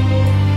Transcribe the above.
Bye.